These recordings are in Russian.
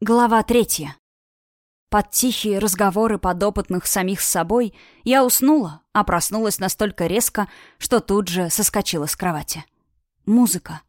Глава третья. Под тихие разговоры подопытных самих с собой я уснула, а проснулась настолько резко, что тут же соскочила с кровати. Музыка.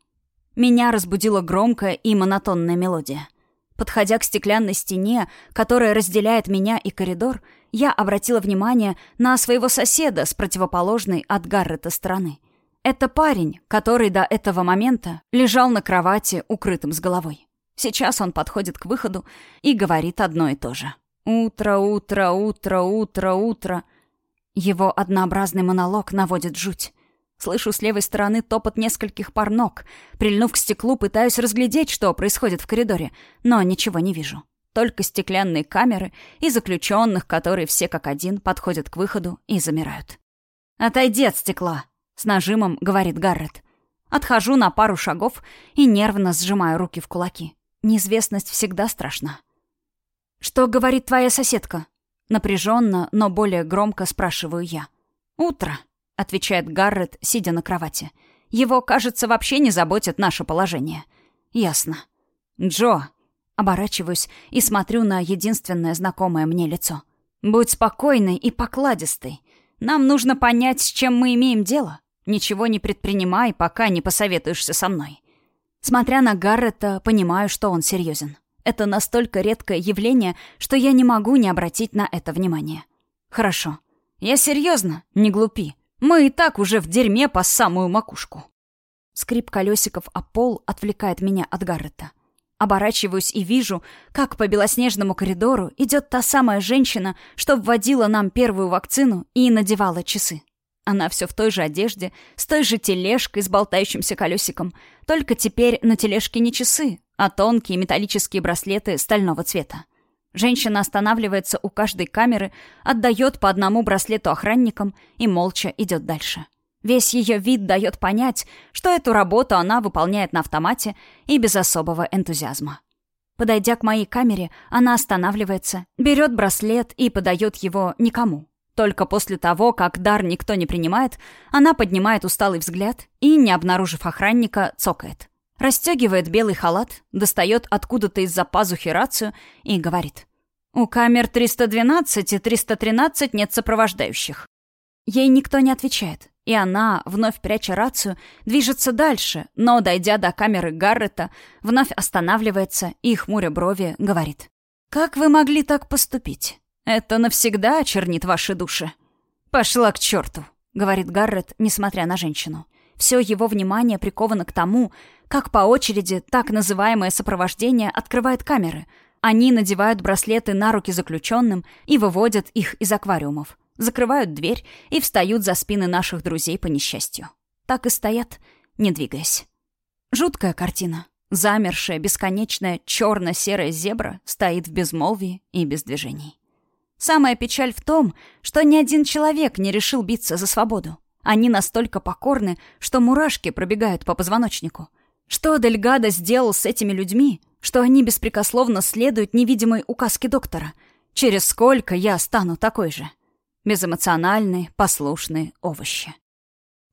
Меня разбудила громкая и монотонная мелодия. Подходя к стеклянной стене, которая разделяет меня и коридор, я обратила внимание на своего соседа с противоположной от Гаррета стороны. Это парень, который до этого момента лежал на кровати, укрытым с головой. Сейчас он подходит к выходу и говорит одно и то же. «Утро, утро, утро, утро, утро». Его однообразный монолог наводит жуть. Слышу с левой стороны топот нескольких пар ног. Прильнув к стеклу, пытаюсь разглядеть, что происходит в коридоре, но ничего не вижу. Только стеклянные камеры и заключенных, которые все как один подходят к выходу и замирают. «Отойди от стекла!» — с нажимом говорит Гаррет. Отхожу на пару шагов и нервно сжимаю руки в кулаки. Неизвестность всегда страшна. «Что говорит твоя соседка?» Напряженно, но более громко спрашиваю я. «Утро», — отвечает Гаррет, сидя на кровати. «Его, кажется, вообще не заботит наше положение». «Ясно». «Джо», — оборачиваюсь и смотрю на единственное знакомое мне лицо. «Будь спокойной и покладистой. Нам нужно понять, с чем мы имеем дело. Ничего не предпринимай, пока не посоветуешься со мной. Смотря на Гаррета, понимаю, что он серьезен. Это настолько редкое явление, что я не могу не обратить на это внимание. Хорошо. Я серьезно, не глупи. Мы и так уже в дерьме по самую макушку. Скрип колесиков о пол отвлекает меня от Гаррета. Оборачиваюсь и вижу, как по белоснежному коридору идет та самая женщина, что вводила нам первую вакцину и надевала часы. Она все в той же одежде, с той же тележкой с болтающимся колесиком. Только теперь на тележке не часы, а тонкие металлические браслеты стального цвета. Женщина останавливается у каждой камеры, отдает по одному браслету охранникам и молча идет дальше. Весь ее вид дает понять, что эту работу она выполняет на автомате и без особого энтузиазма. Подойдя к моей камере, она останавливается, берет браслет и подает его никому, только после того, как дар никто не принимает, она поднимает усталый взгляд и, не обнаружив охранника, цокает. Расстегивает белый халат, достает откуда-то из-за пазухи рацию и говорит. «У камер 312 и 313 нет сопровождающих». Ей никто не отвечает, и она, вновь пряча рацию, движется дальше, но, дойдя до камеры Гаррета, вновь останавливается и, хмуря брови, говорит. «Как вы могли так поступить? Это навсегда очернит ваши души. Пошла к черту, говорит Гаррет, несмотря на женщину. Все его внимание приковано к тому, как по очереди так называемое сопровождение открывает камеры. Они надевают браслеты на руки заключенным и выводят их из аквариумов. Закрывают дверь и встают за спины наших друзей по несчастью. Так и стоят, не двигаясь. Жуткая картина. Замершая, бесконечная, черно-серая зебра стоит в безмолвии и без движений. Самая печаль в том, что ни один человек не решил биться за свободу. Они настолько покорны, что мурашки пробегают по позвоночнику. Что Дельгадо сделал с этими людьми, что они беспрекословно следуют невидимой указке доктора? Через сколько я стану такой же? Безэмоциональные, послушные овощи.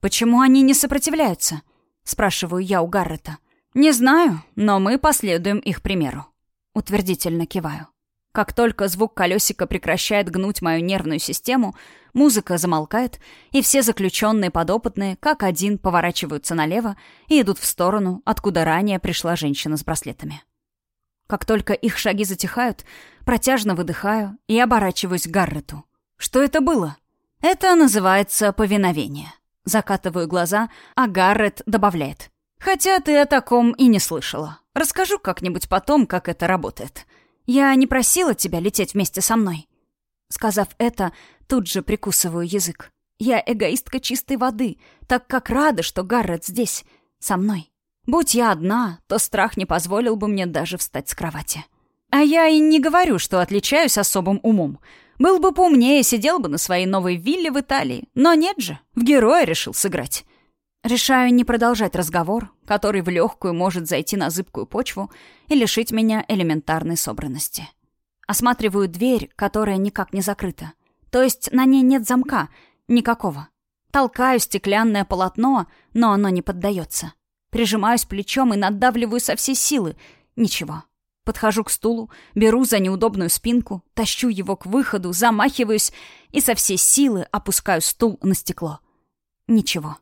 «Почему они не сопротивляются?» — спрашиваю я у Гаррета. «Не знаю, но мы последуем их примеру». Утвердительно киваю. Как только звук колесика прекращает гнуть мою нервную систему, музыка замолкает, и все заключенные подопытные, как один, поворачиваются налево и идут в сторону, откуда ранее пришла женщина с браслетами. Как только их шаги затихают, протяжно выдыхаю и оборачиваюсь к Гаррету. Что это было? Это называется повиновение. Закатываю глаза, а Гаррет добавляет. Хотя ты о таком и не слышала. Расскажу как-нибудь потом, как это работает. «Я не просила тебя лететь вместе со мной». Сказав это, тут же прикусываю язык. Я эгоистка чистой воды, так как рада, что Гаррет здесь, со мной. Будь я одна, то страх не позволил бы мне даже встать с кровати. А я и не говорю, что отличаюсь особым умом. Был бы поумнее, сидел бы на своей новой вилле в Италии. Но нет же, в героя решил сыграть. Решаю не продолжать разговор, который в легкую может зайти на зыбкую почву и лишить меня элементарной собранности. Осматриваю дверь, которая никак не закрыта. То есть на ней нет замка, никакого. Толкаю стеклянное полотно, но оно не поддается. Прижимаюсь плечом и надавливаю со всей силы. Ничего. Подхожу к стулу, беру за неудобную спинку, тащу его к выходу, замахиваюсь и со всей силы опускаю стул на стекло. Ничего.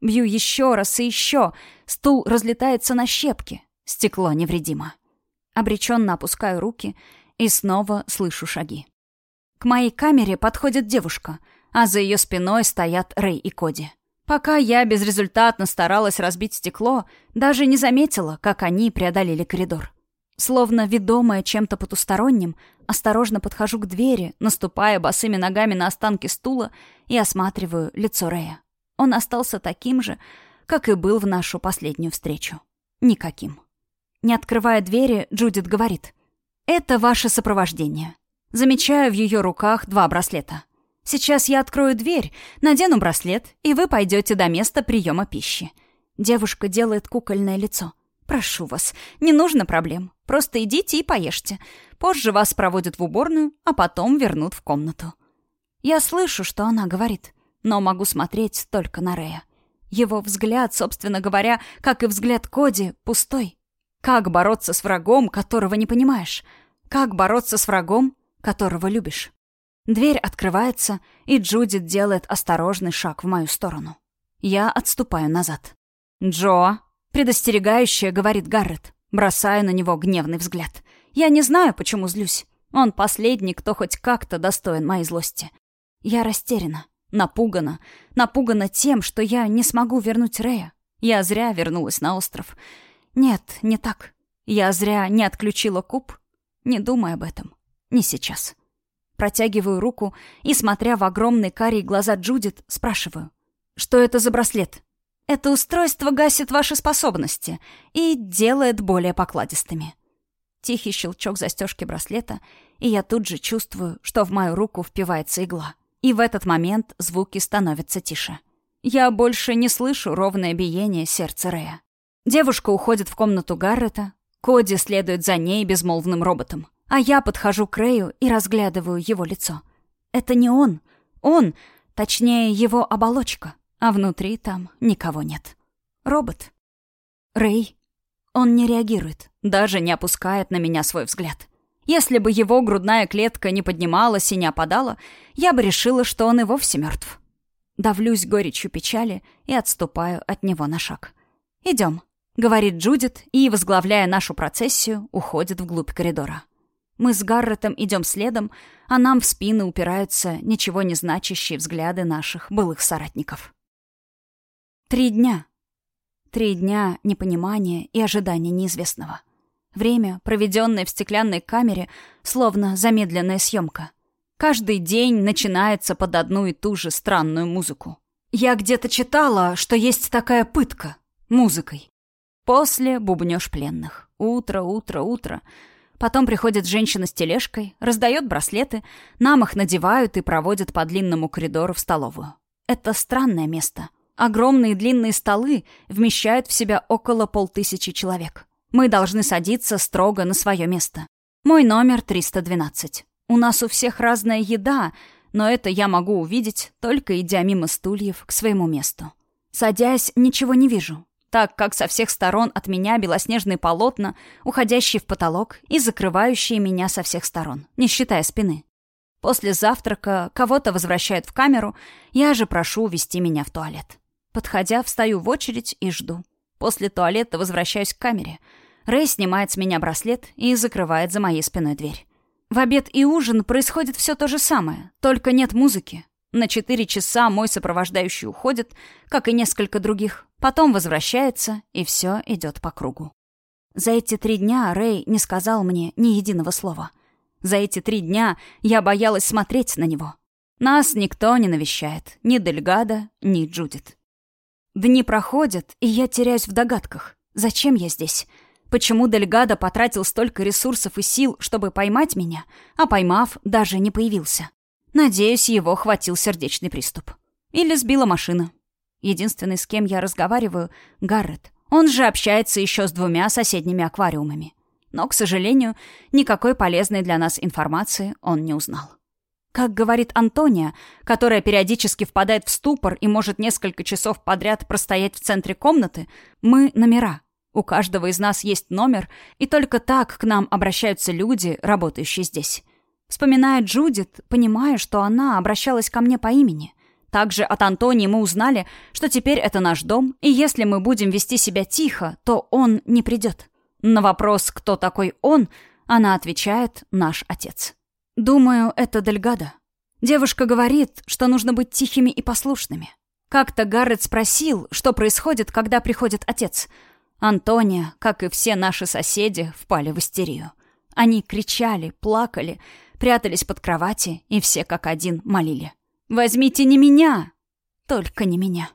Бью еще раз и еще. Стул разлетается на щепки. Стекло невредимо. Обреченно опускаю руки и снова слышу шаги. К моей камере подходит девушка, а за ее спиной стоят Рэй и Коди. Пока я безрезультатно старалась разбить стекло, даже не заметила, как они преодолели коридор. Словно ведомая чем-то потусторонним, осторожно подхожу к двери, наступая босыми ногами на останки стула и осматриваю лицо Рэя. Он остался таким же, как и был в нашу последнюю встречу. Никаким. Не открывая двери, Джудит говорит. «Это ваше сопровождение». Замечаю в ее руках два браслета. Сейчас я открою дверь, надену браслет, и вы пойдете до места приема пищи. Девушка делает кукольное лицо. Прошу вас, не нужно проблем. Просто идите и поешьте. Позже вас проводят в уборную, а потом вернут в комнату. Я слышу, что она говорит, но могу смотреть только на Рея. Его взгляд, собственно говоря, как и взгляд Коди, пустой. Как бороться с врагом, которого не понимаешь? Как бороться с врагом, которого любишь? Дверь открывается, и Джудит делает осторожный шаг в мою сторону. Я отступаю назад. «Джо!» — предостерегающе говорит Гаррет. Бросаю на него гневный взгляд. Я не знаю, почему злюсь. Он последний, кто хоть как-то достоин моей злости. Я растеряна, напугана. Напугана тем, что я не смогу вернуть Рея. Я зря вернулась на остров. Нет, не так. Я зря не отключила куб. Не думай об этом. Не сейчас. Протягиваю руку и, смотря в огромные карие глаза Джудит, спрашиваю. «Что это за браслет?» «Это устройство гасит ваши способности и делает более покладистыми». Тихий щелчок застежки браслета, и я тут же чувствую, что в мою руку впивается игла. И в этот момент звуки становятся тише. Я больше не слышу ровное биение сердца Рея. Девушка уходит в комнату Гаррета, Коди следует за ней безмолвным роботом. А я подхожу к Рэю и разглядываю его лицо. Это не он. Он, точнее, его оболочка. А внутри там никого нет. Робот. Рэй. Он не реагирует, даже не опускает на меня свой взгляд. Если бы его грудная клетка не поднималась и не опадала, я бы решила, что он и вовсе мертв. Давлюсь горечью печали и отступаю от него на шаг. «Идем», — говорит Джудит и, возглавляя нашу процессию, уходит вглубь коридора. Мы с Гарретом идем следом, а нам в спины упираются ничего не значащие взгляды наших былых соратников. Три дня. Три дня непонимания и ожидания неизвестного. Время, проведенное в стеклянной камере, словно замедленная съемка. Каждый день начинается под одну и ту же странную музыку. Я где-то читала, что есть такая пытка — музыкой. После бубнёж пленных. Утро, утро, утро — Потом приходит женщина с тележкой, раздает браслеты, нам их надевают и проводят по длинному коридору в столовую. Это странное место. Огромные длинные столы вмещают в себя около полтысячи человек. Мы должны садиться строго на свое место. Мой номер 312. У нас у всех разная еда, но это я могу увидеть, только идя мимо стульев к своему месту. Садясь, ничего не вижу так как со всех сторон от меня белоснежные полотна, уходящие в потолок и закрывающие меня со всех сторон, не считая спины. После завтрака кого-то возвращают в камеру, я же прошу увести меня в туалет. Подходя, встаю в очередь и жду. После туалета возвращаюсь к камере. Рэй снимает с меня браслет и закрывает за моей спиной дверь. В обед и ужин происходит все то же самое, только нет музыки, на четыре часа мой сопровождающий уходит, как и несколько других, потом возвращается, и все идет по кругу. За эти три дня Рэй не сказал мне ни единого слова. За эти три дня я боялась смотреть на него. Нас никто не навещает, ни Дельгада, ни Джудит. Дни проходят, и я теряюсь в догадках. Зачем я здесь? Почему Дельгада потратил столько ресурсов и сил, чтобы поймать меня, а поймав, даже не появился? Надеюсь, его хватил сердечный приступ. Или сбила машина. Единственный, с кем я разговариваю, — Гаррет. Он же общается еще с двумя соседними аквариумами. Но, к сожалению, никакой полезной для нас информации он не узнал. Как говорит Антония, которая периодически впадает в ступор и может несколько часов подряд простоять в центре комнаты, мы — номера. У каждого из нас есть номер, и только так к нам обращаются люди, работающие здесь. Вспоминая Джудит, понимаю, что она обращалась ко мне по имени. Также от Антонии мы узнали, что теперь это наш дом, и если мы будем вести себя тихо, то он не придет. На вопрос, кто такой он, она отвечает «наш отец». Думаю, это Дельгада. Девушка говорит, что нужно быть тихими и послушными. Как-то Гаррет спросил, что происходит, когда приходит отец. Антония, как и все наши соседи, впали в истерию. Они кричали, плакали, прятались под кровати и все как один молили. «Возьмите не меня, только не меня».